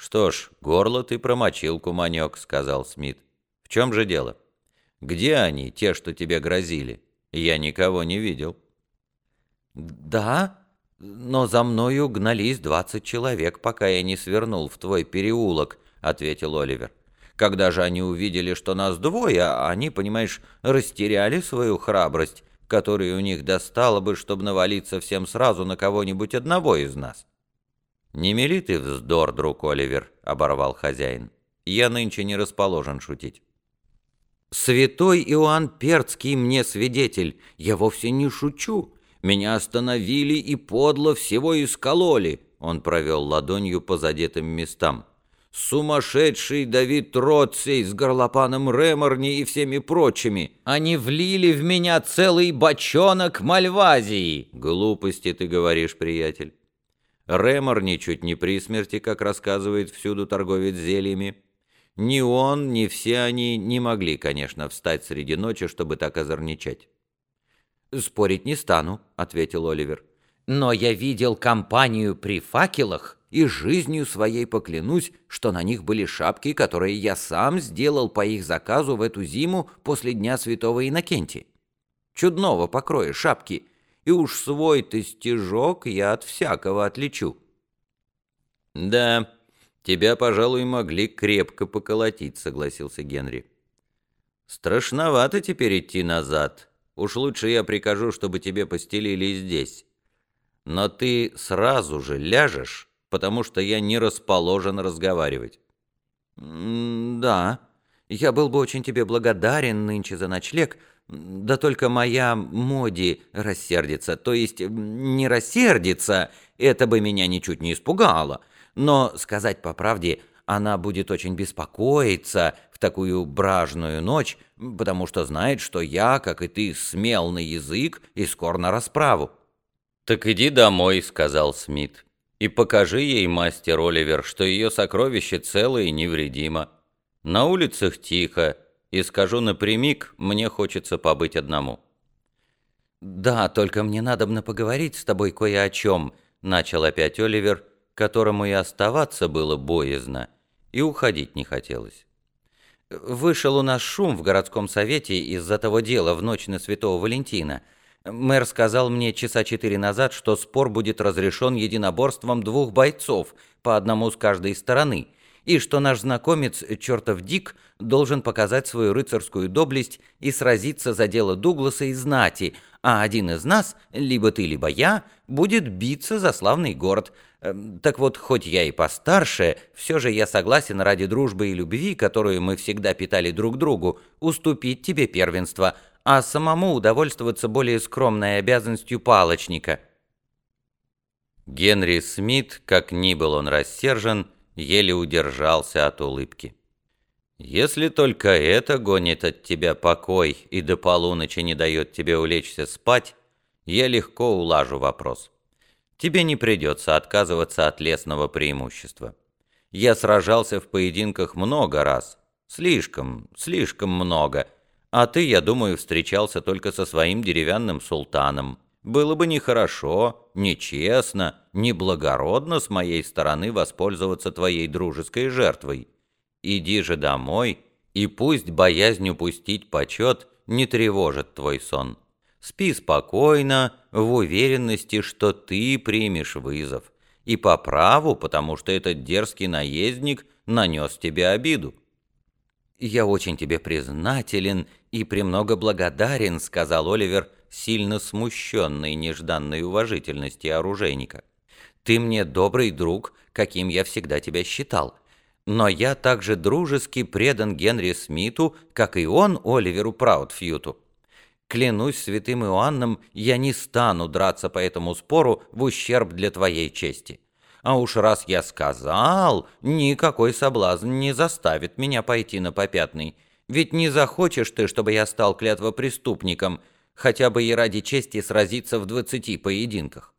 «Что ж, горло ты промочил, куманек», — сказал Смит. «В чем же дело? Где они, те, что тебе грозили? Я никого не видел». «Да, но за мною гнались двадцать человек, пока я не свернул в твой переулок», — ответил Оливер. «Когда же они увидели, что нас двое, они, понимаешь, растеряли свою храбрость, которую у них достало бы, чтобы навалиться всем сразу на кого-нибудь одного из нас». «Не мели ты вздор, друг Оливер», — оборвал хозяин. «Я нынче не расположен шутить». «Святой Иоанн Перцкий мне свидетель, я вовсе не шучу. Меня остановили и подло всего искололи», — он провел ладонью по задетым местам. «Сумасшедший Давид Троций с горлопаном Реморни и всеми прочими. Они влили в меня целый бочонок мальвазии». «Глупости ты говоришь, приятель». Ремор ничуть не при смерти, как рассказывает всюду торговец зельями. Ни он, ни все они не могли, конечно, встать среди ночи, чтобы так озорничать. «Спорить не стану», — ответил Оливер. «Но я видел компанию при факелах и жизнью своей поклянусь, что на них были шапки, которые я сам сделал по их заказу в эту зиму после Дня Святого Иннокентия. Чудного покроя шапки, и уж свой-то стежок я от всякого отличу». «Да, тебя, пожалуй, могли крепко поколотить», — согласился Генри. «Страшновато теперь идти назад. Уж лучше я прикажу, чтобы тебе постелили здесь. Но ты сразу же ляжешь, потому что я не расположен разговаривать». «Да, я был бы очень тебе благодарен нынче за ночлег, да только моя Моди рассердится, то есть не рассердится, это бы меня ничуть не испугало. Но, сказать по правде, она будет очень беспокоиться в такую бражную ночь, потому что знает, что я, как и ты, смел на язык и скор на расправу. «Так иди домой», — сказал Смит, — «и покажи ей, мастер Оливер, что ее сокровище целое и невредимо. На улицах тихо, и скажу напрямик, мне хочется побыть одному». «Да, только мне надо бы поговорить с тобой кое о чем», — начал опять Оливер, которому и оставаться было боязно, и уходить не хотелось. «Вышел у нас шум в городском совете из-за того дела в ночь на Святого Валентина. Мэр сказал мне часа четыре назад, что спор будет разрешен единоборством двух бойцов, по одному с каждой стороны» и что наш знакомец, чертов Дик, должен показать свою рыцарскую доблесть и сразиться за дело Дугласа и знати, а один из нас, либо ты, либо я, будет биться за славный город. Эм, так вот, хоть я и постарше, все же я согласен ради дружбы и любви, которую мы всегда питали друг другу, уступить тебе первенство, а самому удовольствоваться более скромной обязанностью палочника». Генри Смит, как ни был он рассержен, — еле удержался от улыбки. «Если только это гонит от тебя покой и до полуночи не дает тебе улечься спать, я легко улажу вопрос. Тебе не придется отказываться от лесного преимущества. Я сражался в поединках много раз, слишком, слишком много, а ты, я думаю, встречался только со своим деревянным султаном, было бы нехорошо, нечестно, неблагородно с моей стороны воспользоваться твоей дружеской жертвой. Иди же домой, и пусть боязнь упустить почет не тревожит твой сон. Спи спокойно, в уверенности, что ты примешь вызов. И по праву, потому что этот дерзкий наездник нанес тебе обиду. «Я очень тебе признателен и премного благодарен», — сказал Оливер, — сильно смущенный нежданной уважительности оружейника. «Ты мне добрый друг, каким я всегда тебя считал. Но я также дружески предан Генри Смиту, как и он Оливеру Праудфьюту. Клянусь святым Иоанном, я не стану драться по этому спору в ущерб для твоей чести. А уж раз я сказал, никакой соблазн не заставит меня пойти на попятный. Ведь не захочешь ты, чтобы я стал клятвопреступником, хотя бы и ради чести сразиться в двадцати поединках.